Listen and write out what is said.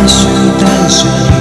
也许单身